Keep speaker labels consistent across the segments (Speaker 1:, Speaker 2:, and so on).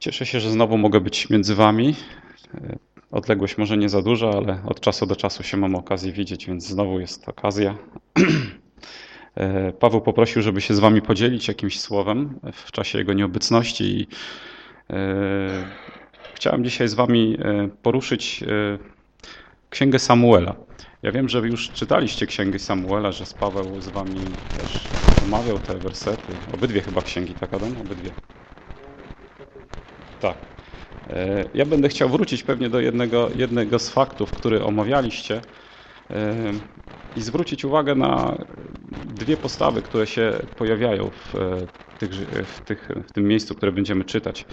Speaker 1: Cieszę się, że znowu mogę być między Wami. Odległość może nie za duża, ale od czasu do czasu się mam okazję widzieć, więc znowu jest okazja. Paweł poprosił, żeby się z Wami podzielić jakimś słowem w czasie jego nieobecności i e, chciałem dzisiaj z Wami e, poruszyć e, Księgę Samuela. Ja wiem, że już czytaliście Księgę Samuela, że z Paweł z Wami też omawiał te wersety. Obydwie chyba księgi, tak Adam? Obydwie. Tak. E, ja będę chciał wrócić pewnie do jednego, jednego z faktów, który omawialiście e, i zwrócić uwagę na dwie postawy, które się pojawiają w, tych, w, tych, w tym miejscu, które będziemy czytać.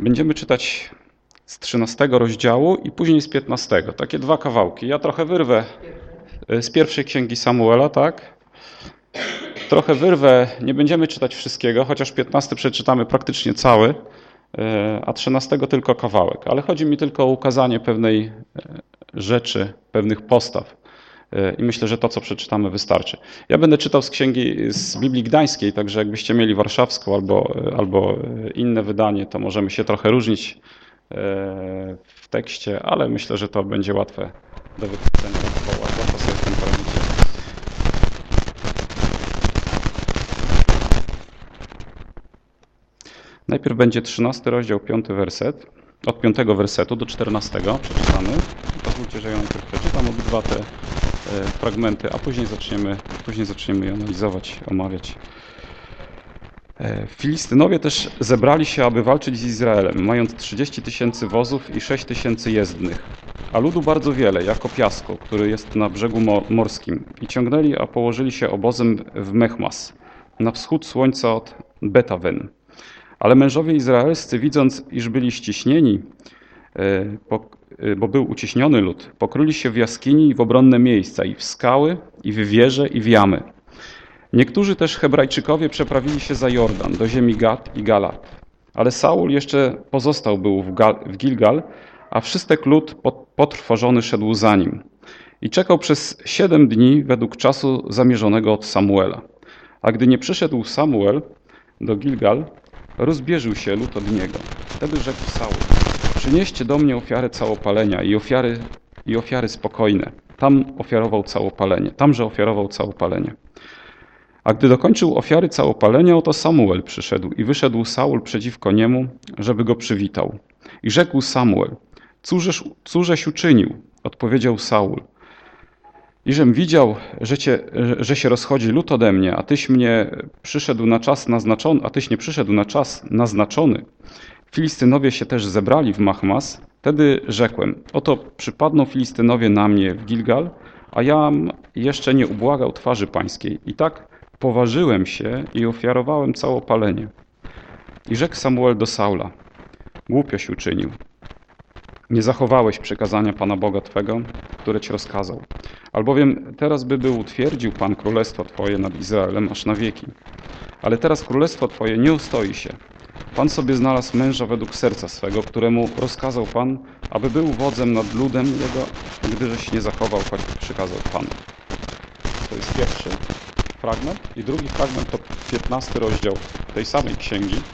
Speaker 1: Będziemy czytać z 13 rozdziału i później z 15. Takie dwa kawałki. Ja trochę wyrwę e, z pierwszej księgi Samuela, tak? Trochę wyrwę, nie będziemy czytać wszystkiego, chociaż 15 przeczytamy praktycznie cały, e, a 13 tylko kawałek. Ale chodzi mi tylko o ukazanie pewnej e, rzeczy, pewnych postaw. E, I myślę, że to, co przeczytamy, wystarczy. Ja będę czytał z księgi z Biblii Gdańskiej, także jakbyście mieli warszawską albo, albo inne wydanie, to możemy się trochę różnić w tekście, ale myślę, że to będzie łatwe do wypowiedzenia. Łatwo sobie tym. Najpierw będzie 13 rozdział, 5 werset. Od 5 wersetu do 14 przeczytamy. Pozwólcie, że najpierw przeczytam obydwa te e, fragmenty, a później zaczniemy, później zaczniemy je analizować, omawiać. E, Filistynowie też zebrali się, aby walczyć z Izraelem, mając 30 tysięcy wozów i 6 tysięcy jezdnych, a ludu bardzo wiele, jako piasku, który jest na brzegu morskim. I ciągnęli, a położyli się obozem w Mechmas, na wschód słońca od Betawen. Ale mężowie izraelscy, widząc, iż byli ściśnieni, e, e, bo był uciśniony lud, pokryli się w jaskini i w obronne miejsca, i w skały, i w wieże, i w jamy. Niektórzy też Hebrajczykowie przeprawili się za Jordan, do ziemi Gad i Galat. Ale Saul jeszcze pozostał był w, w Gilgal, a wszystek lud potrwożony szedł za nim. I czekał przez siedem dni według czasu zamierzonego od Samuela. A gdy nie przyszedł Samuel do Gilgal, rozbierzył się lud od niego. Wtedy rzekł Saul, przynieście do mnie ofiarę całopalenia i ofiary, i ofiary spokojne. Tam ofiarował całopalenie, tamże ofiarował całopalenie. A gdy dokończył ofiary całopalenia, oto Samuel przyszedł i wyszedł Saul przeciwko niemu, żeby go przywitał. I rzekł Samuel, cóżeś, cóżeś uczynił? Odpowiedział Saul. Iżem widział, że, cię, że się rozchodzi lud ode mnie, a tyś mnie przyszedł na czas naznaczony, a tyś nie przyszedł na czas naznaczony. Filistynowie się też zebrali w Machmas. Wtedy rzekłem, oto przypadną Filistynowie na mnie w Gilgal, a ja jeszcze nie ubłagał twarzy pańskiej. I tak poważyłem się i ofiarowałem całopalenie. I rzekł Samuel do Saula, głupioś uczynił. Nie zachowałeś przekazania Pana Boga Twego, które Ci rozkazał. Albowiem teraz by był utwierdził Pan królestwo Twoje nad Izraelem aż na wieki. Ale teraz królestwo Twoje nie ustoi się. Pan sobie znalazł męża według serca swego, któremu rozkazał Pan, aby był wodzem nad ludem jego, gdyżeś nie zachował, choć przykazał Pan. To jest pierwszy fragment. I drugi fragment to 15 rozdział tej samej księgi.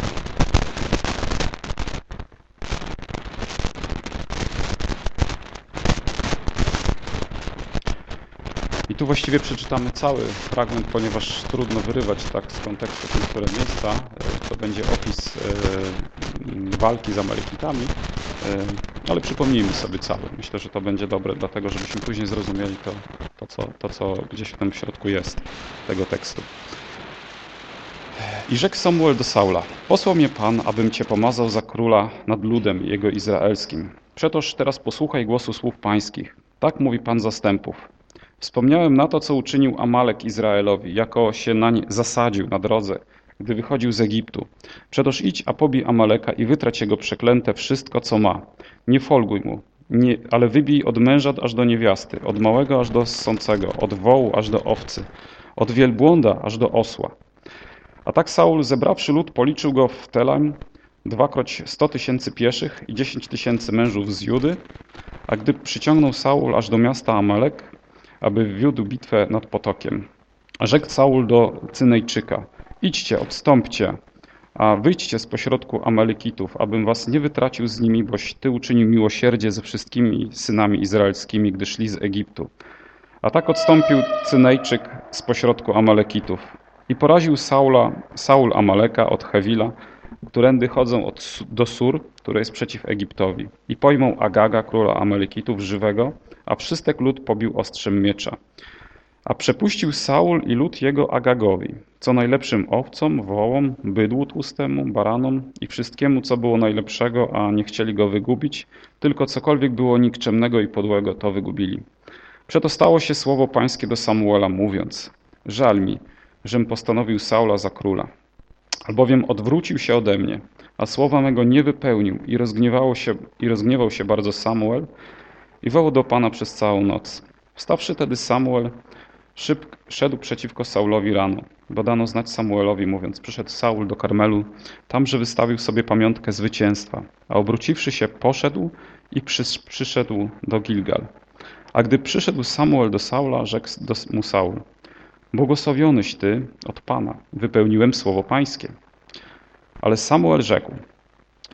Speaker 1: Tu właściwie przeczytamy cały fragment, ponieważ trudno wyrywać tak z kontekstu niektóre miejsca. To będzie opis e, walki z Amalekitami, e, ale przypomnijmy sobie cały. Myślę, że to będzie dobre, dlatego żebyśmy później zrozumieli to, to, co, to, co gdzieś w środku jest tego tekstu. I rzekł Samuel do Saula, posłał mnie Pan, abym Cię pomazał za króla nad ludem jego izraelskim. Przetoż teraz posłuchaj głosu słów pańskich. Tak mówi Pan zastępów. Wspomniałem na to, co uczynił Amalek Izraelowi, jako się nań zasadził na drodze, gdy wychodził z Egiptu. Przetoż idź, a pobij Amaleka i wytrać jego przeklęte wszystko, co ma. Nie folguj mu, nie, ale wybij od męża aż do niewiasty, od małego aż do ssącego, od wołu aż do owcy, od wielbłąda aż do osła. A tak Saul, zebrawszy lud, policzył go w Telam, dwakroć sto tysięcy pieszych i dziesięć tysięcy mężów z Judy, a gdy przyciągnął Saul aż do miasta Amalek, aby wiódł bitwę nad potokiem. Rzekł Saul do Cynejczyka, idźcie, odstąpcie, A wyjdźcie z pośrodku Amalekitów, abym was nie wytracił z nimi, boś Ty uczynił miłosierdzie ze wszystkimi synami izraelskimi, gdy szli z Egiptu. A tak odstąpił Cynejczyk z pośrodku Amalekitów i poraził Saula, Saul Amaleka od Hewila, którędy chodzą od, do Sur, które jest przeciw Egiptowi. I pojmą Agaga, króla Amalekitów, żywego, a wszystek lud pobił ostrzem miecza. A przepuścił Saul i lud jego Agagowi, co najlepszym owcom, wołom, bydłu tłustemu, baranom i wszystkiemu, co było najlepszego, a nie chcieli go wygubić, tylko cokolwiek było nikczemnego i podłego, to wygubili. Przeto stało się słowo pańskie do Samuela, mówiąc, żal mi, żem postanowił Saula za króla, albowiem odwrócił się ode mnie, a słowa mego nie wypełnił i, rozgniewało się, i rozgniewał się bardzo Samuel i wołał do Pana przez całą noc. Wstawszy tedy Samuel, szyb, szedł przeciwko Saulowi rano, bo dano znać Samuelowi, mówiąc, przyszedł Saul do Karmelu, tamże wystawił sobie pamiątkę zwycięstwa, a obróciwszy się poszedł i przyszedł do Gilgal. A gdy przyszedł Samuel do Saula, rzekł do mu Saul, błogosławionyś Ty od Pana, wypełniłem słowo Pańskie. Ale Samuel rzekł,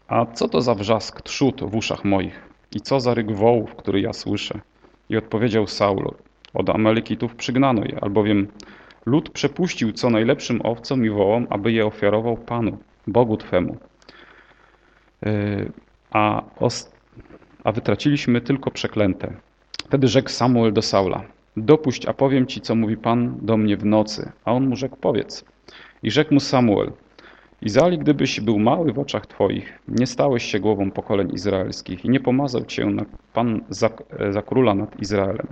Speaker 1: a co to za wrzask trzód w uszach moich i co za ryk wołów, który ja słyszę? I odpowiedział Saul, od Amalekitów przygnano je, albowiem lud przepuścił co najlepszym owcom i wołom, aby je ofiarował Panu, Bogu Twemu. Yy, a, a wytraciliśmy tylko przeklęte. Wtedy rzekł Samuel do Saula, dopuść, a powiem ci, co mówi Pan do mnie w nocy. A on mu rzekł, powiedz. I rzekł mu Samuel, Izali, gdybyś był mały w oczach Twoich, nie stałeś się głową pokoleń izraelskich i nie pomazał Cię na Pan za, za króla nad Izraelem.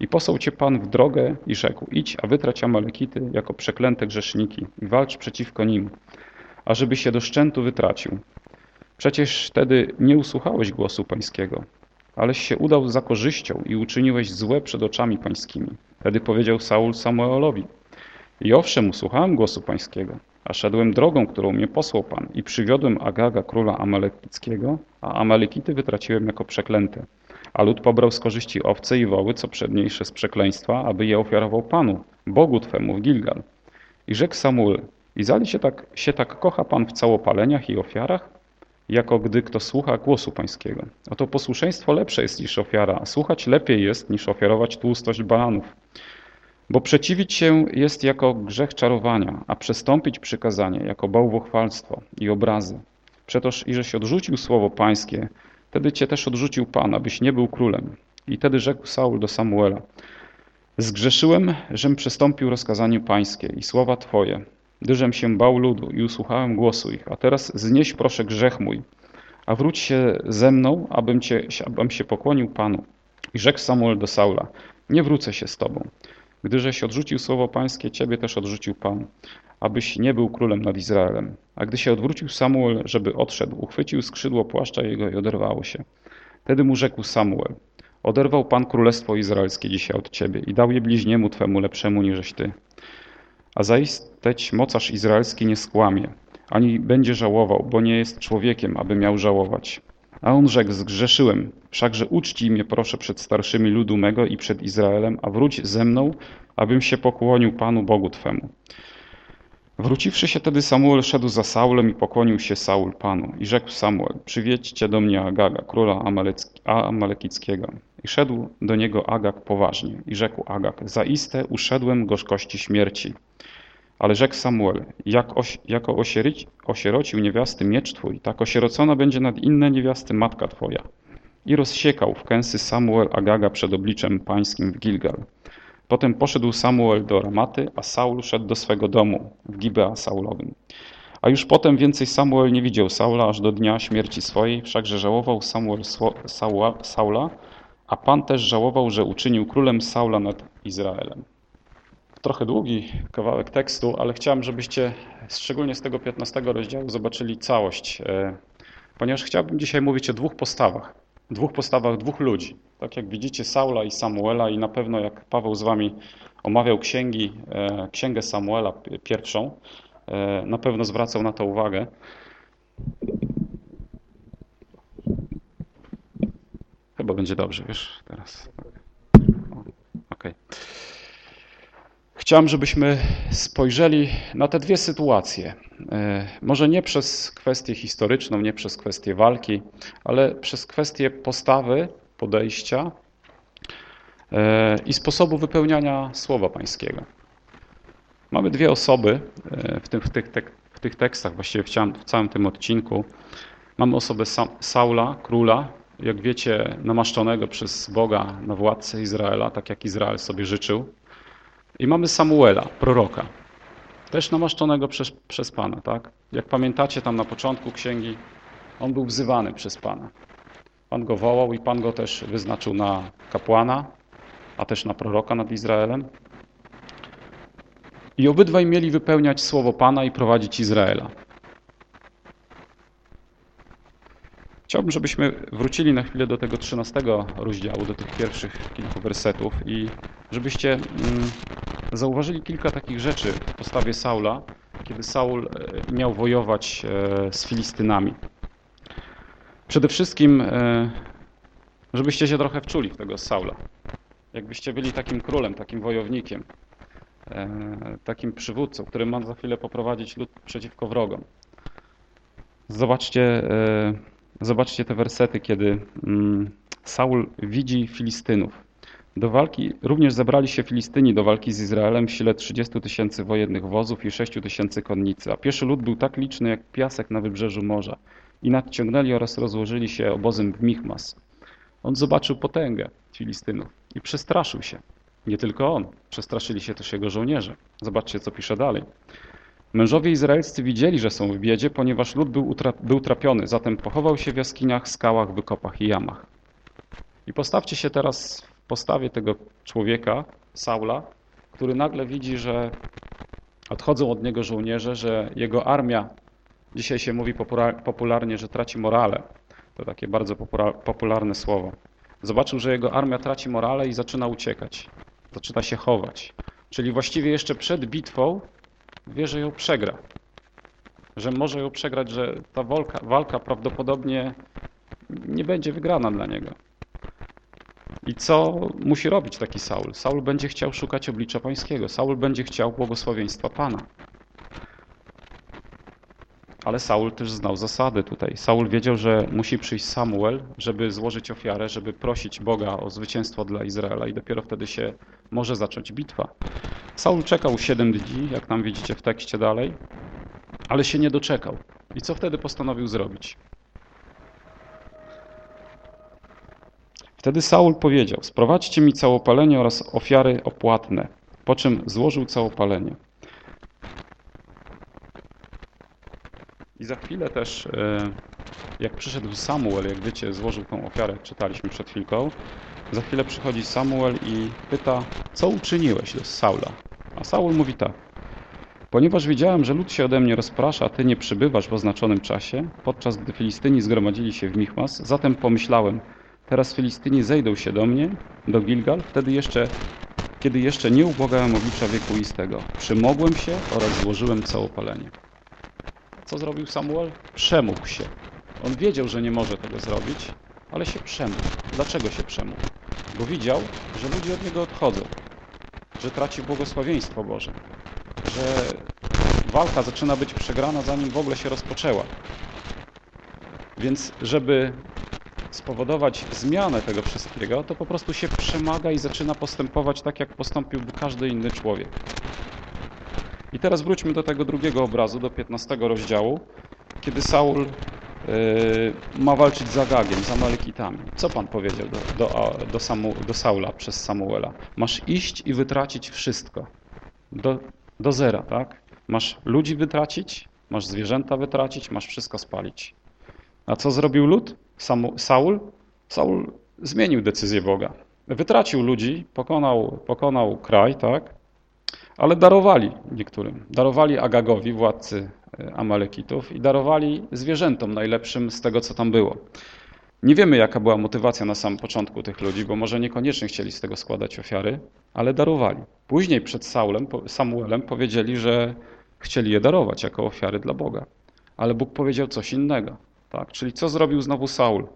Speaker 1: I posłał Cię Pan w drogę i rzekł, idź, a wytrać Amalekity jako przeklęte grzeszniki i walcz przeciwko nim, ażeby się do szczętu wytracił. Przecież wtedy nie usłuchałeś głosu pańskiego, aleś się udał za korzyścią i uczyniłeś złe przed oczami pańskimi. Wtedy powiedział Saul Samuelowi, i owszem, usłuchałem głosu pańskiego, a szedłem drogą, którą mnie posłał Pan i przywiodłem Agaga, króla Amalekickiego, a Amalekity wytraciłem jako przeklęte. A lud pobrał z korzyści owce i woły, co przedniejsze z przekleństwa, aby je ofiarował Panu, Bogu Twemu w Gilgal. I rzekł Samuel, Izali się tak, się tak kocha Pan w całopaleniach i ofiarach? Jako gdy kto słucha głosu Pańskiego. Oto posłuszeństwo lepsze jest niż ofiara, a słuchać lepiej jest niż ofiarować tłustość balanów. Bo przeciwić się jest jako grzech czarowania, a przestąpić przykazanie jako bałwochwalstwo i obrazy. Przetoż i się odrzucił słowo pańskie, wtedy cię też odrzucił Pan, abyś nie był królem. I wtedy rzekł Saul do Samuela, zgrzeszyłem, żem przestąpił rozkazaniu pańskie i słowa Twoje, gdyżem się bał ludu i usłuchałem głosu ich, a teraz znieś proszę grzech mój, a wróć się ze mną, abym, cię, abym się pokłonił Panu. I rzekł Samuel do Saula, nie wrócę się z Tobą, Gdyżeś odrzucił słowo pańskie, ciebie też odrzucił Pan, abyś nie był królem nad Izraelem. A gdy się odwrócił Samuel, żeby odszedł, uchwycił skrzydło płaszcza jego i oderwało się. Wtedy mu rzekł Samuel, oderwał Pan królestwo izraelskie dzisiaj od ciebie i dał je bliźniemu twemu lepszemu niżeś ty. A zaisteć mocarz izraelski nie skłamie, ani będzie żałował, bo nie jest człowiekiem, aby miał żałować. A on rzekł, zgrzeszyłem, wszakże uczci mnie proszę przed starszymi ludu mego i przed Izraelem, a wróć ze mną, abym się pokłonił Panu Bogu Twemu. Wróciwszy się tedy Samuel szedł za Saulem i pokłonił się Saul Panu. I rzekł Samuel, przywiedźcie do mnie Agaga, króla Amalekickiego. I szedł do niego Agag poważnie. I rzekł Agag, zaiste uszedłem gorzkości śmierci. Ale rzekł Samuel, jak oś, jako osieryć, osierocił niewiasty miecz twój, tak osierocona będzie nad inne niewiasty matka twoja. I rozsiekał w kęsy Samuel Agaga przed obliczem pańskim w Gilgal. Potem poszedł Samuel do Ramaty, a Saul szedł do swego domu w Gibea Saulowym. A już potem więcej Samuel nie widział Saula aż do dnia śmierci swojej, wszakże żałował Samuel Saula, Saula, a Pan też żałował, że uczynił królem Saula nad Izraelem trochę długi kawałek tekstu, ale chciałem, żebyście szczególnie z tego 15 rozdziału zobaczyli całość, e, ponieważ chciałbym dzisiaj mówić o dwóch postawach. Dwóch postawach dwóch ludzi. Tak jak widzicie Saula i Samuela i na pewno jak Paweł z wami omawiał księgi, e, księgę Samuela pierwszą, e, na pewno zwracał na to uwagę. Chyba będzie dobrze, wiesz, teraz. Okej. Okay. Chciałem, żebyśmy spojrzeli na te dwie sytuacje. e, może nie przez kwestię historyczną, nie przez kwestię walki, ale przez kwestię postawy, podejścia e, i sposobu wypełniania Słowa Pańskiego. Mamy dwie osoby w, tym, w, tych, w tych tekstach, właściwie w całym tym odcinku. Mamy osobę Saula, króla, jak wiecie, namaszczonego przez Boga na władcę Izraela, tak jak Izrael sobie życzył. I mamy Samuela, proroka, też namaszczonego przez, przez Pana. Tak? Jak pamiętacie tam na początku księgi, on był wzywany przez Pana. Pan go wołał i Pan go też wyznaczył na kapłana, a też na proroka nad Izraelem. I obydwaj mieli wypełniać słowo Pana i prowadzić Izraela. Chciałbym, żebyśmy wrócili na chwilę do tego 13 rozdziału, do tych pierwszych kilku wersetów i żebyście mm, zauważyli kilka takich rzeczy w postawie Saula, kiedy Saul e, miał wojować e, z Filistynami. Przede wszystkim, e, żebyście się trochę wczuli w tego Saula. Jakbyście byli takim królem, takim wojownikiem, takim przywódcą, który ma za chwilę poprowadzić lud przeciwko wrogom. Zobaczcie Zobaczcie te wersety, kiedy mm, Saul widzi Filistynów. Do walki również zebrali się Filistyni do walki z Izraelem w sile 30 tysięcy wojennych wozów i 6 tysięcy konnicy, a pieszy lud był tak liczny jak piasek na wybrzeżu morza. I nadciągnęli oraz rozłożyli się obozem w Michmas. On zobaczył potęgę Filistynów i przestraszył się. Nie tylko on, przestraszyli się też jego żołnierze. Zobaczcie, co pisze dalej. Mężowie izraelscy widzieli, że są w biedzie, ponieważ lud był, był trapiony, zatem pochował się w jaskiniach, skałach, wykopach i jamach. I postawcie się teraz w postawie tego człowieka, Saula, który nagle widzi, że odchodzą od niego żołnierze, że jego armia, dzisiaj się mówi popularnie, że traci morale. To takie bardzo popularne słowo. Zobaczył, że jego armia traci morale i zaczyna uciekać. Zaczyna się chować. Czyli właściwie jeszcze przed bitwą wie, że ją przegra. Że może ją przegrać, że ta walka, walka prawdopodobnie nie będzie wygrana dla niego. I co musi robić taki Saul? Saul będzie chciał szukać oblicza pańskiego. Saul będzie chciał błogosławieństwa Pana. Ale Saul też znał zasady tutaj. Saul wiedział, że musi przyjść Samuel, żeby złożyć ofiarę, żeby prosić Boga o zwycięstwo dla Izraela i dopiero wtedy się może zacząć bitwa. Saul czekał 7 dni, jak tam widzicie w tekście dalej, ale się nie doczekał. I co wtedy postanowił zrobić? Wtedy Saul powiedział, sprowadźcie mi całopalenie oraz ofiary opłatne, po czym złożył całopalenie. I za chwilę też, e, jak przyszedł Samuel, jak wiecie, złożył tą ofiarę, czytaliśmy przed chwilką, za chwilę przychodzi Samuel i pyta, co uczyniłeś do Saula? A Saul mówi tak. Ponieważ widziałem, że lud się ode mnie rozprasza, a ty nie przybywasz w oznaczonym czasie, podczas gdy Filistyni zgromadzili się w Michmas, zatem pomyślałem, teraz Filistyni zejdą się do mnie, do Gilgal, wtedy jeszcze, kiedy jeszcze nie ubłagałem oblicza wiekuistego. Przymogłem się oraz złożyłem całopalenie. Co zrobił Samuel? Przemógł się. On wiedział, że nie może tego zrobić, ale się przemógł. Dlaczego się przemógł? Bo widział, że ludzie od niego odchodzą, że traci błogosławieństwo Boże, że walka zaczyna być przegrana, zanim w ogóle się rozpoczęła. Więc żeby spowodować zmianę tego wszystkiego, to po prostu się przemaga i zaczyna postępować tak, jak postąpiłby każdy inny człowiek. I teraz wróćmy do tego drugiego obrazu, do 15 rozdziału, kiedy Saul yy, ma walczyć z Agagiem, z Amalekitami. Co Pan powiedział do, do, do, Samu, do Saula przez Samuela? Masz iść i wytracić wszystko. Do, do zera, tak? Masz ludzi wytracić, masz zwierzęta wytracić, masz wszystko spalić. A co zrobił lud? Samu, Saul? Saul zmienił decyzję Boga. Wytracił ludzi, pokonał, pokonał kraj, tak? Ale darowali niektórym. Darowali Agagowi, władcy e, Amalekitów i darowali zwierzętom najlepszym z tego, co tam było. Nie wiemy, jaka była motywacja na samym początku tych ludzi, bo może niekoniecznie chcieli z tego składać ofiary, ale darowali. Później przed Saulem, Samuelem powiedzieli, że chcieli je darować jako ofiary dla Boga. Ale Bóg powiedział coś innego. Tak? Czyli co zrobił znowu Saul?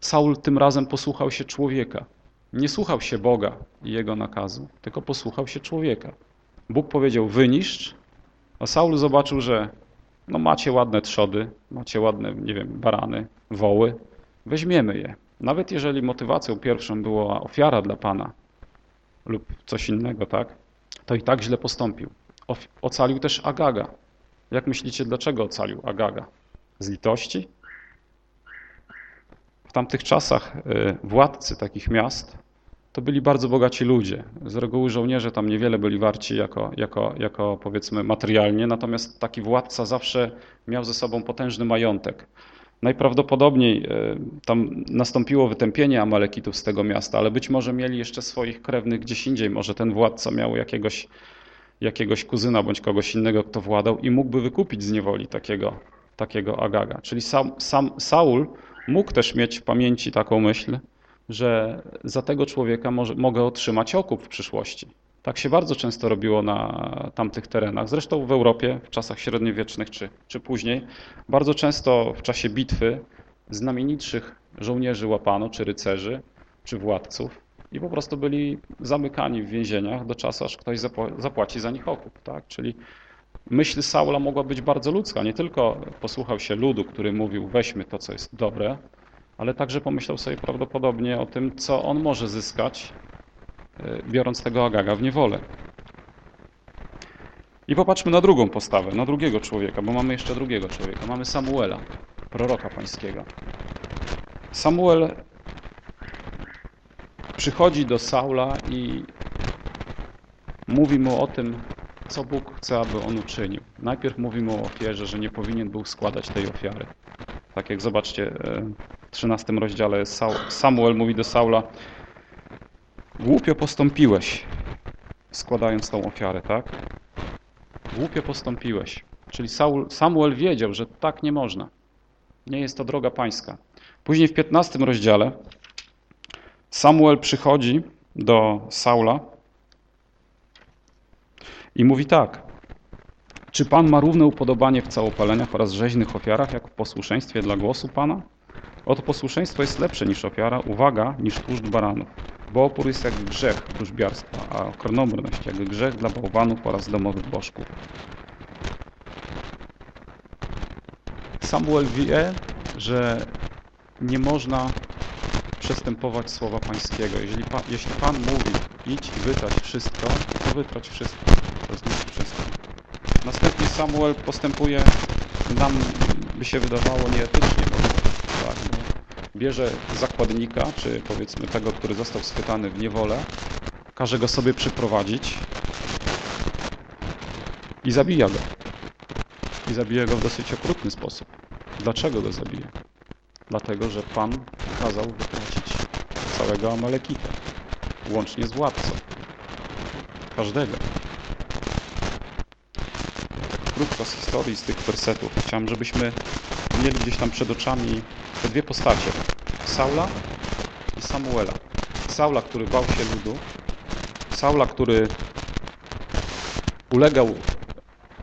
Speaker 1: Saul tym razem posłuchał się człowieka. Nie słuchał się Boga i jego nakazu, tylko posłuchał się człowieka. Bóg powiedział wyniszcz, a Saul zobaczył, że no macie ładne trzody, macie ładne, nie wiem, barany, woły, weźmiemy je. Nawet jeżeli motywacją pierwszą była ofiara dla Pana lub coś innego, tak, to i tak źle postąpił. Ocalił też Agaga. Jak myślicie, dlaczego ocalił Agaga? Z litości? W tamtych czasach y, władcy takich miast to byli bardzo bogaci ludzie. Z reguły żołnierze tam niewiele byli warci jako, jako, jako powiedzmy materialnie, natomiast taki władca zawsze miał ze sobą potężny majątek. Najprawdopodobniej e, tam nastąpiło wytępienie Amalekitów z tego miasta, ale być może mieli jeszcze swoich krewnych gdzieś indziej. Może ten władca miał jakiegoś, jakiegoś kuzyna bądź kogoś innego, kto władał i mógłby wykupić z niewoli takiego, takiego Agaga. Czyli sam, sam Saul mógł też mieć w pamięci taką myśl, że za tego człowieka może, mogę otrzymać okup w przyszłości. Tak się bardzo często robiło na tamtych terenach. Zresztą w Europie w czasach średniowiecznych czy, czy później bardzo często w czasie bitwy znamienitszych żołnierzy łapano, czy rycerzy, czy władców i po prostu byli zamykani w więzieniach do czasu, aż ktoś zapłaci za nich okup. Tak? Czyli myśl Saula mogła być bardzo ludzka. Nie tylko posłuchał się ludu, który mówił weźmy to, co jest dobre, ale także pomyślał sobie prawdopodobnie o tym, co on może zyskać, e, biorąc tego Agaga w niewolę. I popatrzmy na drugą postawę, na drugiego człowieka, bo mamy jeszcze drugiego człowieka. Mamy Samuela, proroka pańskiego. Samuel przychodzi do Saula i mówi mu o tym, co Bóg chce, aby on uczynił. Najpierw mówi mu o ofierze, że nie powinien był składać tej ofiary. Tak jak zobaczcie, e, 13 rozdziale Samuel mówi do Saula Głupio postąpiłeś, składając tą ofiarę, tak? Głupio postąpiłeś. Czyli Saul, Samuel wiedział, że tak nie można. Nie jest to droga pańska. Później w 15 rozdziale Samuel przychodzi do Saula i mówi tak. Czy Pan ma równe upodobanie w całopaleniach oraz rzeźnych ofiarach, jak w posłuszeństwie dla głosu Pana? Oto posłuszeństwo jest lepsze niż ofiara, uwaga, niż tłuszcz baranów. Bo opór jest jak grzech wróżbiarstwa, a okronomność jak grzech dla bałwanów oraz domowych bożków. Samuel wie, że nie można przestępować słowa pańskiego. Jeżeli, pa, jeśli Pan mówi idź i wytrać wszystko, to wytrać wszystko, to zniszcz wszystko. Następnie Samuel postępuje, nam by się wydawało nieetycznie, bo bierze zakładnika, czy powiedzmy tego, który został schwytany w niewolę, każe go sobie przyprowadzić i zabija go. I zabija go w dosyć okrutny sposób. Dlaczego go zabija? Dlatego, że Pan kazał wypłacić całego Amalekita, łącznie z władcą. Każdego. Krótko z historii, z tych wersetów. Chciałem, żebyśmy mieli gdzieś tam przed oczami te dwie postacie. Saula i Samuela. Saula, który bał się ludu. Saula, który ulegał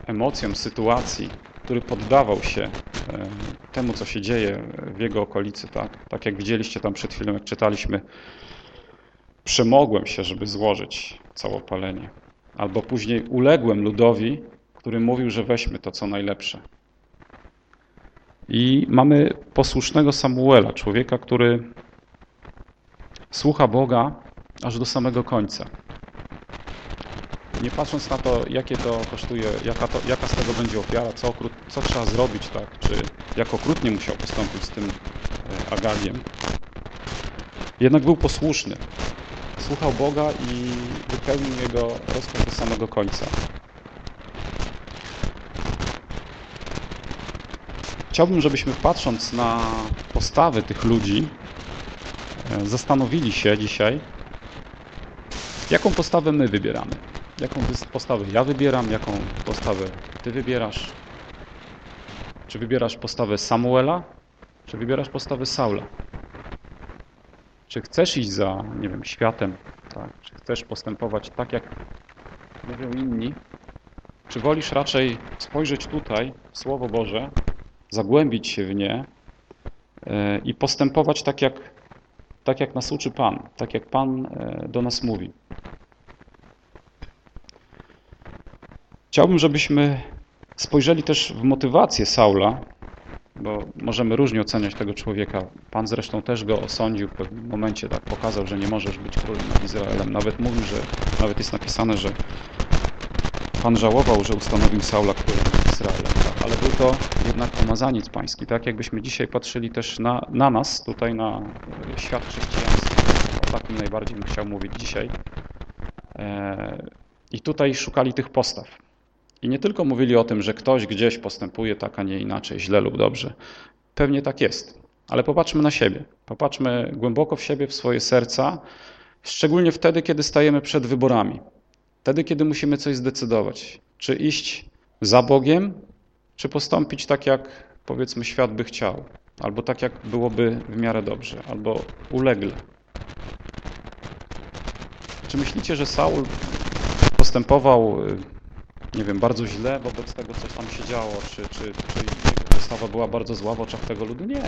Speaker 1: emocjom sytuacji, który poddawał się e, temu, co się dzieje w jego okolicy. Tak, tak jak widzieliście tam przed chwilą, jak czytaliśmy, przemogłem się, żeby złożyć całopalenie. Albo później uległem ludowi, który mówił, że weźmy to, co najlepsze. I mamy posłusznego Samuela, człowieka, który słucha Boga aż do samego końca. Nie patrząc na to, jakie to kosztuje, jaka, to, jaka z tego będzie ofiara, co, co trzeba zrobić, tak, czy jak okrutnie musiał postąpić z tym e, Agagiem. Jednak był posłuszny. Słuchał Boga i wypełnił jego rozkaz do samego końca. Chciałbym, żebyśmy patrząc na postawy tych ludzi, e, zastanowili się dzisiaj, jaką postawę my wybieramy. Jaką postawę ja wybieram, jaką postawę ty wybierasz. Czy wybierasz postawę Samuela, czy wybierasz postawę Saula? Czy chcesz iść za, nie wiem, światem, tak? czy chcesz postępować tak, jak mówią inni, czy wolisz raczej spojrzeć tutaj, Słowo Boże, zagłębić się w nie e, i postępować tak jak, tak, jak nas uczy Pan, tak jak Pan e, do nas mówi. Chciałbym, żebyśmy spojrzeli też w motywację Saula, bo możemy różnie oceniać tego człowieka. Pan zresztą też go osądził w pewnym momencie, tak pokazał, że nie możesz być królem nad Izraelem. Nawet mówił, że nawet jest napisane, że Pan żałował, że ustanowił Saula królem. Tak? Ale był to jednak pomazaniec pański. Tak jakbyśmy dzisiaj patrzyli też na, na nas, tutaj na świat chrześcijański. O takim najbardziej bym chciał mówić dzisiaj. E, I tutaj szukali tych postaw. I nie tylko mówili o tym, że ktoś gdzieś postępuje tak, a nie inaczej, źle lub dobrze. Pewnie tak jest. Ale popatrzmy na siebie. Popatrzmy głęboko w siebie, w swoje serca, szczególnie wtedy, kiedy stajemy przed wyborami. Wtedy, kiedy musimy coś zdecydować. Czy iść za Bogiem, czy postąpić tak, jak powiedzmy świat by chciał, albo tak, jak byłoby w miarę dobrze, albo ulegle. Czy myślicie, że Saul postępował nie wiem, bardzo źle wobec tego, co tam się działo, czy, czy, czy jego postawa była bardzo zła w oczach tego ludu? Nie.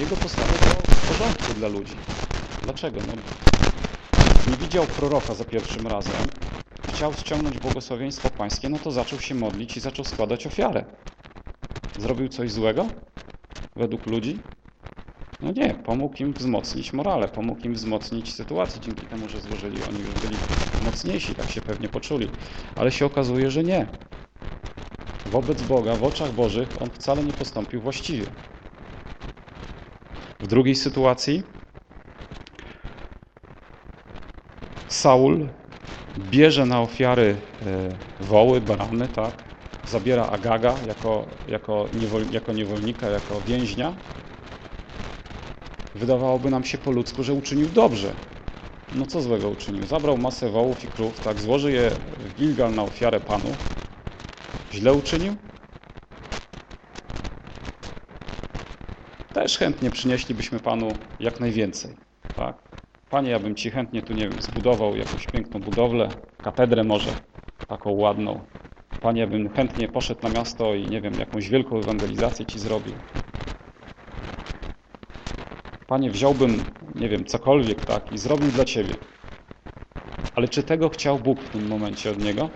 Speaker 1: Jego postawa była w porządku dla ludzi. Dlaczego? No, nie widział proroka za pierwszym razem, chciał ściągnąć błogosławieństwo pańskie, no to zaczął się modlić i zaczął składać ofiarę. Zrobił coś złego według ludzi? No nie, pomógł im wzmocnić morale, pomógł im wzmocnić sytuację dzięki temu, że złożyli. Oni już byli mocniejsi, tak się pewnie poczuli. Ale się okazuje, że nie. Wobec Boga, w oczach Bożych, on wcale nie postąpił właściwie. W drugiej sytuacji Saul bierze na ofiary e, woły, barany, tak? Zabiera Agaga jako, jako, niewol, jako niewolnika, jako więźnia Wydawałoby nam się po ludzku, że uczynił dobrze. No co złego uczynił? Zabrał masę wołów i krów, tak, złoży je w Gilgal na ofiarę Panu. Źle uczynił? Też chętnie przynieślibyśmy Panu jak najwięcej, tak? Panie, ja bym Ci chętnie tu, nie wiem, zbudował jakąś piękną budowlę, katedrę może, taką ładną. Panie, ja bym chętnie poszedł na miasto i, nie wiem, jakąś wielką ewangelizację Ci zrobił. Panie, wziąłbym, nie wiem, cokolwiek, tak, i zrobił dla Ciebie. Ale czy tego chciał Bóg w tym momencie od niego?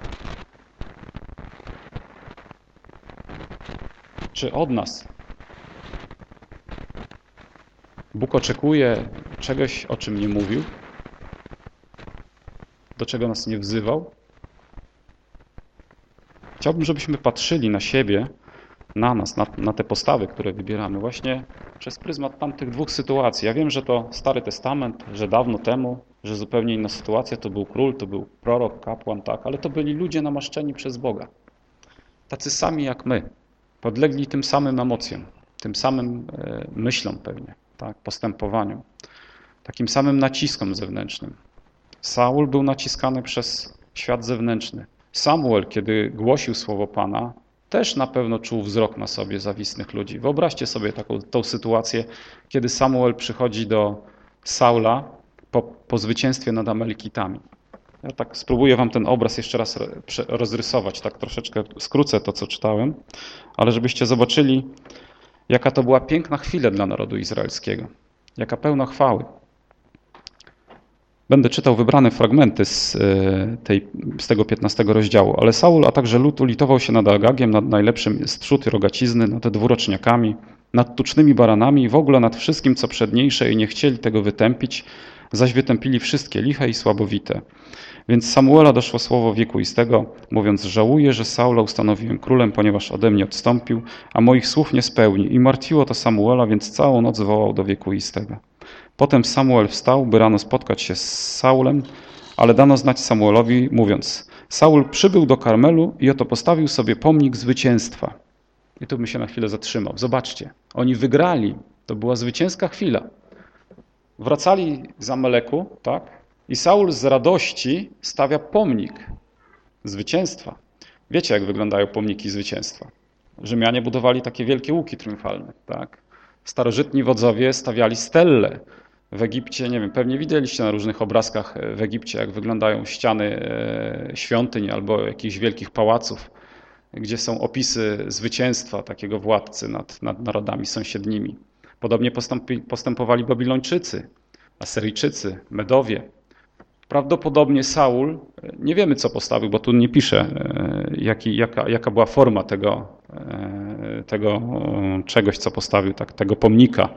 Speaker 1: Czy od nas? Bóg oczekuje czegoś, o czym nie mówił? Do czego nas nie wzywał? Chciałbym, żebyśmy patrzyli na siebie na nas, na, na, te postawy, które wybieramy, właśnie przez pryzmat tamtych dwóch sytuacji. Ja wiem, że to Stary Testament, że dawno temu, że zupełnie inna sytuacja, to był król, to był prorok, kapłan, tak, ale to byli ludzie namaszczeni przez Boga. Tacy sami jak my, podlegli tym samym emocjom, tym samym e, myślom pewnie, tak, postępowaniu, takim samym naciskom zewnętrznym. Saul był naciskany przez świat zewnętrzny. Samuel, kiedy głosił słowo Pana, też na pewno czuł wzrok na sobie zawistnych ludzi. Wyobraźcie sobie taką tą sytuację, kiedy Samuel przychodzi do Saula po, po zwycięstwie nad Amelikitami. Ja tak spróbuję wam ten obraz jeszcze raz rozrysować, tak troszeczkę skrócę to, co czytałem, ale żebyście zobaczyli, jaka to była piękna chwila dla narodu izraelskiego, jaka pełna chwały. Będę czytał wybrane fragmenty z, e, tej, z tego 15 rozdziału. Ale Saul, a także lud ulitował się nad Agagiem, nad najlepszym z trzód rogacizny, nad dwuroczniakami, nad tucznymi baranami i w ogóle nad wszystkim, co przedniejsze i nie chcieli tego wytępić, zaś wytępili wszystkie liche i słabowite. Więc Samuela doszło słowo wiekuistego, mówiąc, żałuję, że Saula ustanowiłem królem, ponieważ ode mnie odstąpił, a moich słów nie spełni. I martwiło to Samuela, więc całą noc wołał do wiekuistego. Potem Samuel wstał, by rano spotkać się z Saulem, ale dano znać Samuelowi, mówiąc: Saul przybył do Karmelu i oto postawił sobie pomnik zwycięstwa. I tu bym się na chwilę zatrzymał. Zobaczcie, oni wygrali. To była zwycięska chwila. Wracali z Ameleku, tak? I Saul z radości stawia pomnik zwycięstwa. Wiecie, jak wyglądają pomniki zwycięstwa. Rzymianie budowali takie wielkie łuki triumfalne, tak? Starożytni wodzowie stawiali stelle w Egipcie, nie wiem, pewnie widzieliście na różnych obrazkach e, w Egipcie, jak wyglądają ściany e, świątyń albo jakichś wielkich pałaców, gdzie są opisy zwycięstwa takiego władcy nad, nad narodami sąsiednimi. Podobnie postępowali Babilończycy, Asyryjczycy, Medowie. Prawdopodobnie Saul, nie wiemy co postawił, bo tu nie pisze, e, jaki, jaka, jaka była forma tego, e, tego czegoś, co postawił, tak, tego pomnika.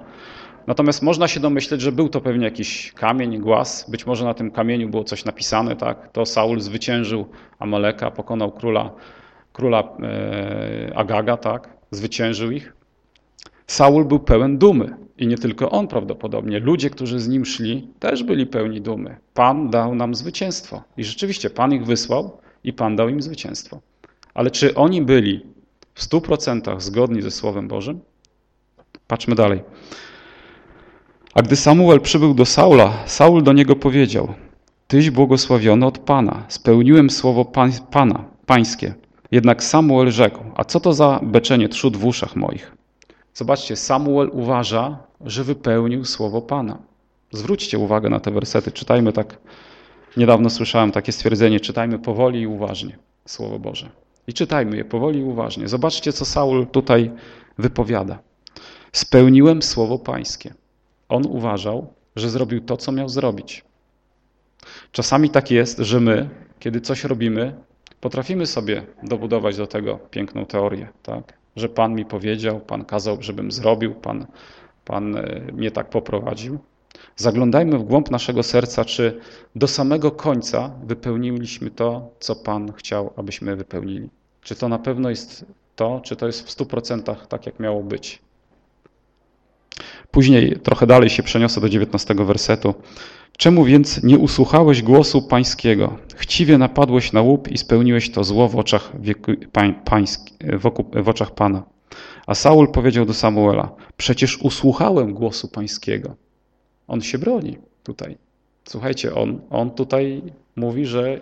Speaker 1: Natomiast można się domyśleć, że był to pewnie jakiś kamień, głaz. Być może na tym kamieniu było coś napisane, tak? To Saul zwyciężył Amaleka, pokonał króla, króla e, Agaga, tak? Zwyciężył ich. Saul był pełen dumy. I nie tylko on prawdopodobnie. Ludzie, którzy z nim szli, też byli pełni dumy. Pan dał nam zwycięstwo. I rzeczywiście Pan ich wysłał i Pan dał im zwycięstwo. Ale czy oni byli w stu procentach zgodni ze Słowem Bożym? Patrzmy dalej. A gdy Samuel przybył do Saula, Saul do niego powiedział: Tyś błogosławiony od Pana, spełniłem słowo pan, Pana, pańskie. Jednak Samuel rzekł: A co to za beczenie trzód w uszach moich? Zobaczcie, Samuel uważa, że wypełnił słowo Pana. Zwróćcie uwagę na te wersety. Czytajmy tak. Niedawno słyszałem takie stwierdzenie: czytajmy powoli i uważnie Słowo Boże. I czytajmy je powoli i uważnie. Zobaczcie, co Saul tutaj wypowiada. Spełniłem słowo Pańskie. On uważał, że zrobił to, co miał zrobić. Czasami tak jest, że my, kiedy coś robimy, potrafimy sobie dobudować do tego piękną teorię, tak? że Pan mi powiedział, Pan kazał, żebym zrobił, Pan, Pan e, mnie tak poprowadził. Zaglądajmy w głąb naszego serca, czy do samego końca wypełniliśmy to, co Pan chciał, abyśmy wypełnili. Czy to na pewno jest to, czy to jest w stu procentach tak, jak miało być. Później trochę dalej się przeniosę do 19 wersetu. Czemu więc nie usłuchałeś głosu pańskiego? Chciwie napadłeś na łup i spełniłeś to zło w oczach, wieku, pań, pański, w oczach Pana. A Saul powiedział do Samuela, przecież usłuchałem głosu pańskiego. On się broni tutaj. Słuchajcie, on, on tutaj mówi, że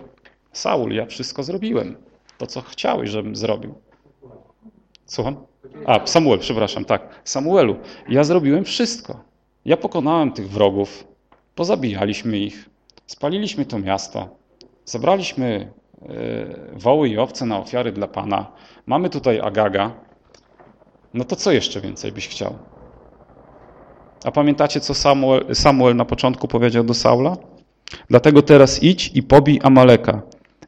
Speaker 1: Saul, ja wszystko zrobiłem. To, co chciałeś, żebym zrobił. Słucham? A, Samuel, przepraszam, tak. Samuelu, ja zrobiłem wszystko. Ja pokonałem tych wrogów, pozabijaliśmy ich, spaliliśmy to miasto, zabraliśmy e, woły i owce na ofiary dla Pana. Mamy tutaj Agaga. No to co jeszcze więcej byś chciał? A pamiętacie, co Samuel, Samuel na początku powiedział do Saula? Dlatego teraz idź i pobij Amaleka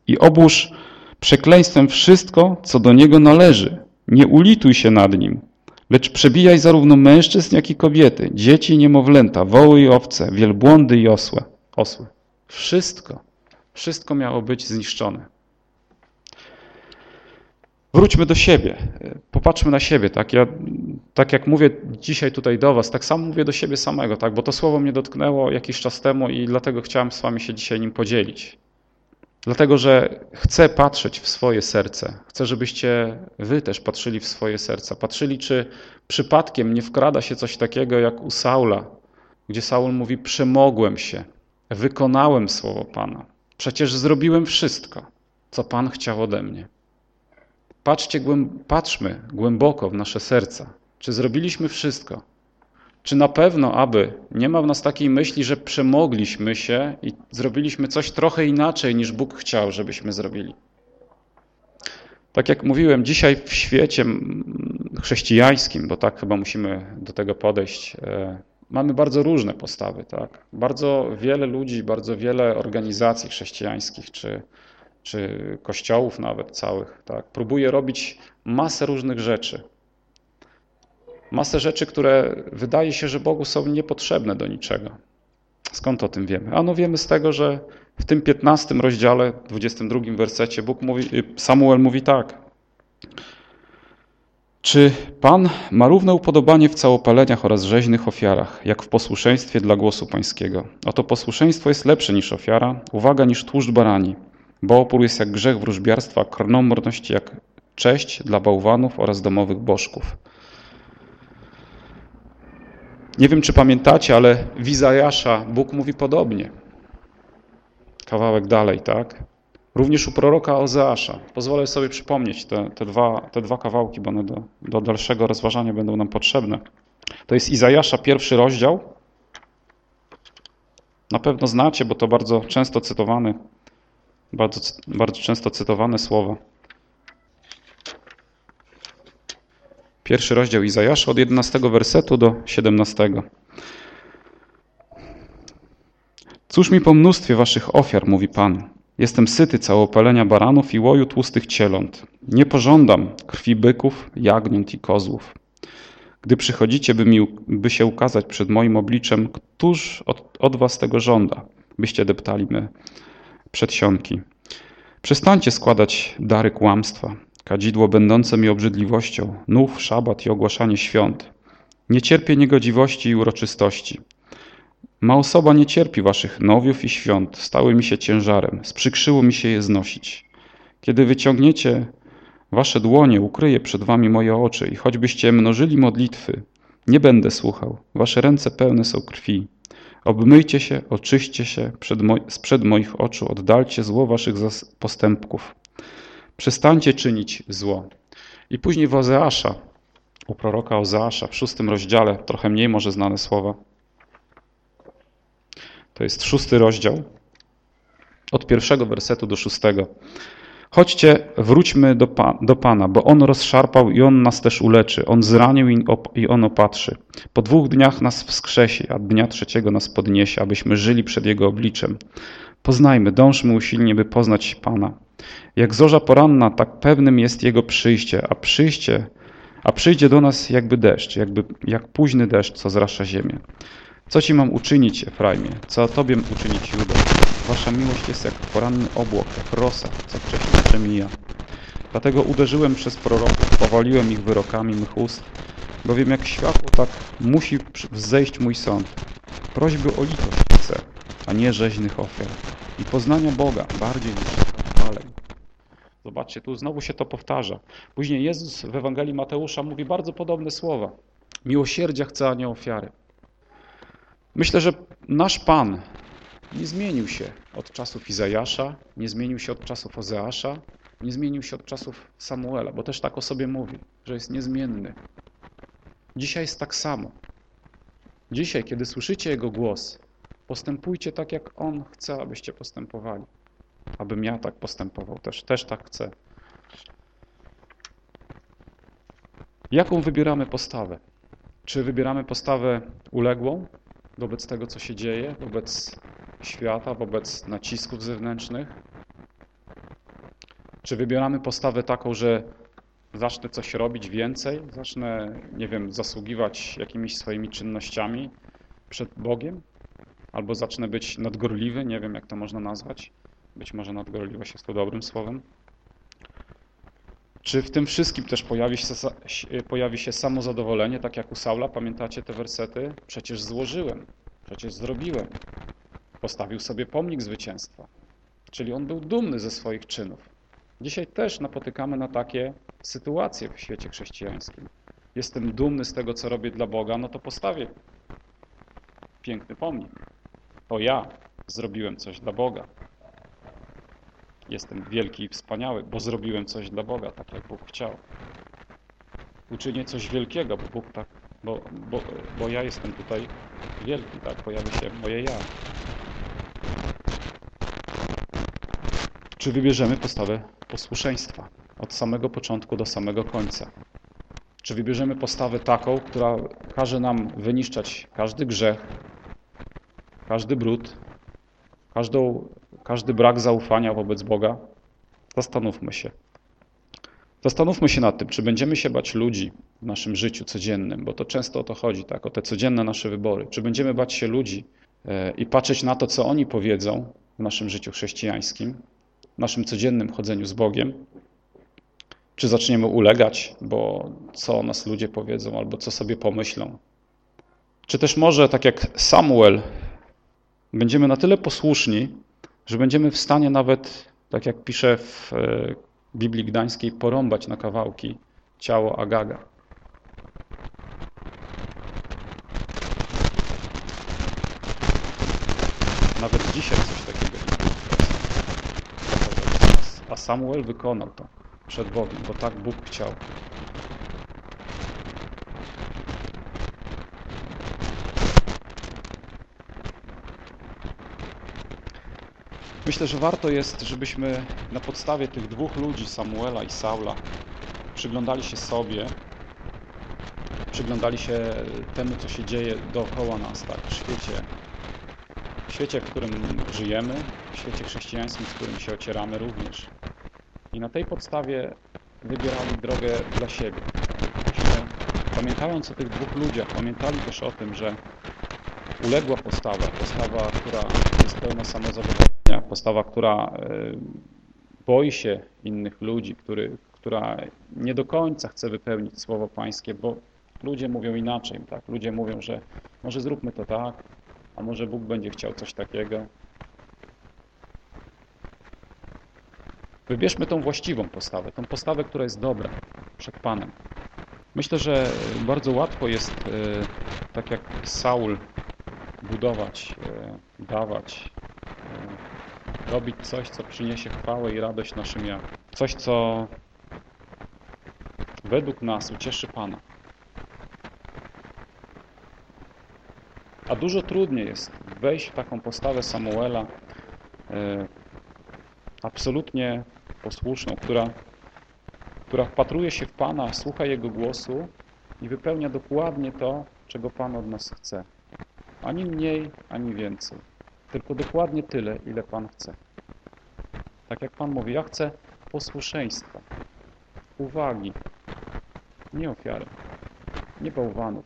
Speaker 1: i obłóż przekleństwem wszystko, co do niego należy nie ulituj się nad nim, lecz przebijaj zarówno mężczyzn, jak i kobiety, dzieci i niemowlęta, woły i owce, wielbłądy i osłe. osły. Wszystko, wszystko miało być zniszczone. Wróćmy do siebie. Popatrzmy na siebie. Tak, ja, tak jak mówię dzisiaj tutaj do Was, tak samo mówię do siebie samego, tak, bo to słowo mnie dotknęło jakiś czas temu i dlatego chciałem z Wami się dzisiaj nim podzielić. Dlatego, że chcę patrzeć w swoje serce. Chcę, żebyście wy też patrzyli w swoje serca. Patrzyli, czy przypadkiem nie wkrada się coś takiego jak u Saula, gdzie Saul mówi: Przemogłem się, wykonałem słowo Pana. Przecież zrobiłem wszystko, co Pan chciał ode mnie. Patrzcie, patrzmy głęboko w nasze serca. Czy zrobiliśmy wszystko, czy na pewno, aby nie ma w nas takiej myśli, że przemogliśmy się i zrobiliśmy coś trochę inaczej niż Bóg chciał, żebyśmy zrobili? Tak jak mówiłem, dzisiaj w świecie chrześcijańskim, bo tak chyba musimy do tego podejść, e, mamy bardzo różne postawy. Tak? Bardzo wiele ludzi, bardzo wiele organizacji chrześcijańskich, czy, czy kościołów nawet całych, tak? próbuje robić masę różnych rzeczy masę rzeczy, które wydaje się, że Bogu są niepotrzebne do niczego. Skąd o tym wiemy? Ano wiemy z tego, że w tym 15 rozdziale, 22 wersecie Bóg mówi, Samuel mówi tak. Czy Pan ma równe upodobanie w całopaleniach oraz rzeźnych ofiarach, jak w posłuszeństwie dla głosu Pańskiego? Oto posłuszeństwo jest lepsze niż ofiara, uwaga niż tłuszcz barani, bo opór jest jak grzech wróżbiarstwa, krnomorność jak cześć dla bałwanów oraz domowych bożków. Nie wiem, czy pamiętacie, ale w Izajasza Bóg mówi podobnie. Kawałek dalej, tak? Również u proroka Ozeasza. Pozwolę sobie przypomnieć te, te, dwa, te dwa kawałki, bo one do, do dalszego rozważania będą nam potrzebne. To jest Izajasza, pierwszy rozdział. Na pewno znacie, bo to bardzo często cytowane, bardzo, bardzo często cytowane słowa. Pierwszy rozdział Izajasza od 11 wersetu do 17. Cóż mi po mnóstwie waszych ofiar, mówi Pan. Jestem syty całopalenia baranów i łoju tłustych cieląt. Nie pożądam krwi byków, jagniąt i kozłów. Gdy przychodzicie, by, mi, by się ukazać przed moim obliczem, któż od, od was tego żąda, byście deptali me przedsionki. Przestańcie składać dary kłamstwa, kadzidło będące mi obrzydliwością, nów, szabat i ogłaszanie świąt. Nie cierpię niegodziwości i uroczystości. Ma osoba nie cierpi waszych nowiów i świąt, stały mi się ciężarem, sprzykrzyło mi się je znosić. Kiedy wyciągniecie wasze dłonie, ukryję przed wami moje oczy i choćbyście mnożyli modlitwy, nie będę słuchał. Wasze ręce pełne są krwi. Obmyjcie się, oczyście się przed sprzed moich oczu, oddalcie zło waszych postępków. Przestańcie czynić zło. I później w Ozeasza, u proroka Ozeasza w szóstym rozdziale, trochę mniej może znane słowa, to jest szósty rozdział, od pierwszego wersetu do szóstego. Chodźcie, wróćmy do, pa, do Pana, bo On rozszarpał i On nas też uleczy. On zranił i, op, i On opatrzy. Po dwóch dniach nas wskrzesi, a dnia trzeciego nas podniesie, abyśmy żyli przed Jego obliczem. Poznajmy, dążmy usilnie, by poznać Pana. Jak zorza poranna, tak pewnym jest Jego przyjście, a przyjście, a przyjdzie do nas jakby deszcz, jakby, jak późny deszcz, co zrasza ziemię. Co ci mam uczynić, Efraimie? Co tobie uczynić, Judo? Wasza miłość jest jak poranny obłok, jak rosa, co wcześniej przemija. Dlatego uderzyłem przez proroków, powaliłem ich wyrokami mych ust, bowiem jak światło, tak musi wzejść mój sąd. Prośby o litość chcę, a nie rzeźnych ofiar. I poznania Boga bardziej niż chwaleń. Zobaczcie, tu znowu się to powtarza. Później Jezus w Ewangelii Mateusza mówi bardzo podobne słowa. Miłosierdzia chce, a nie ofiary. Myślę, że nasz Pan nie zmienił się od czasów Izajasza, nie zmienił się od czasów Ozeasza, nie zmienił się od czasów Samuela, bo też tak o sobie mówi, że jest niezmienny. Dzisiaj jest tak samo. Dzisiaj, kiedy słyszycie Jego głos, postępujcie tak, jak On chce, abyście postępowali. Abym ja tak postępował też. Też tak chcę. Jaką wybieramy postawę? Czy wybieramy postawę uległą, wobec tego, co się dzieje, wobec świata, wobec nacisków zewnętrznych? Czy wybieramy postawę taką, że zacznę coś robić więcej, zacznę, nie wiem, zasługiwać jakimiś swoimi czynnościami przed Bogiem? Albo zacznę być nadgorliwy, nie wiem, jak to można nazwać. Być może nadgorliwość jest to dobrym słowem. Czy w tym wszystkim też pojawi się, pojawi się samozadowolenie, tak jak u Saula? Pamiętacie te wersety? Przecież złożyłem, przecież zrobiłem. Postawił sobie pomnik zwycięstwa. Czyli on był dumny ze swoich czynów. Dzisiaj też napotykamy na takie sytuacje w świecie chrześcijańskim. Jestem dumny z tego, co robię dla Boga, no to postawię piękny pomnik. To ja zrobiłem coś dla Boga. Jestem wielki i wspaniały, bo zrobiłem coś dla Boga, tak jak Bóg chciał. Uczynię coś wielkiego, bo Bóg tak, bo, bo, bo ja jestem tutaj wielki, tak, pojawi się moje ja. Czy wybierzemy postawę posłuszeństwa od samego początku do samego końca? Czy wybierzemy postawę taką, która każe nam wyniszczać każdy grzech, każdy brud, każdą każdy brak zaufania wobec Boga, zastanówmy się. Zastanówmy się nad tym, czy będziemy się bać ludzi w naszym życiu codziennym, bo to często o to chodzi, tak, o te codzienne nasze wybory. Czy będziemy bać się ludzi e, i patrzeć na to, co oni powiedzą w naszym życiu chrześcijańskim, w naszym codziennym chodzeniu z Bogiem, czy zaczniemy ulegać, bo co o nas ludzie powiedzą albo co sobie pomyślą. Czy też może, tak jak Samuel, będziemy na tyle posłuszni, że będziemy w stanie nawet, tak jak pisze w e, Biblii Gdańskiej, porąbać na kawałki ciało Agaga. Nawet dzisiaj coś takiego A Samuel wykonał to przed Bogiem, bo tak Bóg chciał. Myślę, że warto jest, żebyśmy na podstawie tych dwóch ludzi, Samuela i Saula, przyglądali się sobie, przyglądali się temu, co się dzieje dookoła nas, tak, w świecie, w świecie, w którym żyjemy, w świecie chrześcijańskim, z którym się ocieramy również. I na tej podstawie wybierali drogę dla siebie. Pamiętając o tych dwóch ludziach, pamiętali też o tym, że uległa postawa, postawa, która jest pełna samozadowolenia, postawa, która e, boi się innych ludzi, który, która nie do końca chce wypełnić słowo pańskie, bo ludzie mówią inaczej. Tak? Ludzie mówią, że może zróbmy to tak, a może Bóg będzie chciał coś takiego. Wybierzmy tą właściwą postawę, tą postawę, która jest dobra przed Panem. Myślę, że bardzo łatwo jest, e, tak jak Saul, budować, e, dawać, robić coś, co przyniesie chwałę i radość naszym ja. Coś, co według nas ucieszy Pana. A dużo trudniej jest wejść w taką postawę Samuela, absolutnie posłuszną, która, która wpatruje się w Pana, słucha Jego głosu i wypełnia dokładnie to, czego Pan od nas chce. Ani mniej, ani więcej. Tylko dokładnie tyle, ile Pan chce. Tak jak Pan mówi, ja chcę posłuszeństwa, uwagi, nie ofiary, nie bałwanów,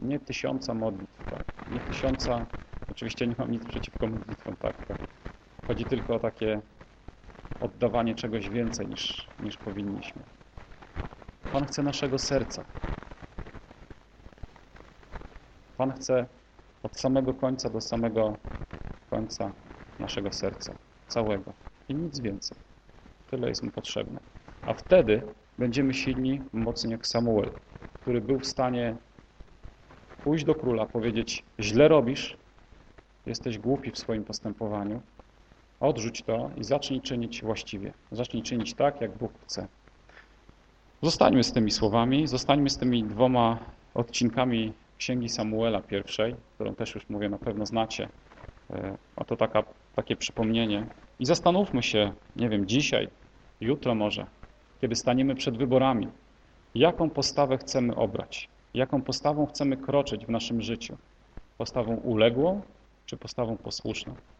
Speaker 1: nie tysiąca modlitw, tak? nie tysiąca, oczywiście nie mam nic przeciwko modlitwom, tak, tak. Chodzi tylko o takie oddawanie czegoś więcej niż, niż powinniśmy. Pan chce naszego serca. Pan chce od samego końca do samego końca naszego serca, całego i nic więcej. Tyle jest mu potrzebne. A wtedy będziemy silni, mocni jak Samuel, który był w stanie pójść do króla, powiedzieć, źle robisz, jesteś głupi w swoim postępowaniu, Odrzuć to i zacznij czynić właściwie. Zacznij czynić tak, jak Bóg chce. Zostańmy z tymi słowami, zostańmy z tymi dwoma odcinkami Księgi Samuela pierwszej, którą też już mówię, na pewno znacie. E, taka, takie przypomnienie. I zastanówmy się, nie wiem, dzisiaj, jutro może, kiedy staniemy przed wyborami, jaką postawę chcemy obrać, jaką postawą chcemy kroczyć w naszym życiu. Postawą uległą czy postawą posłuszną.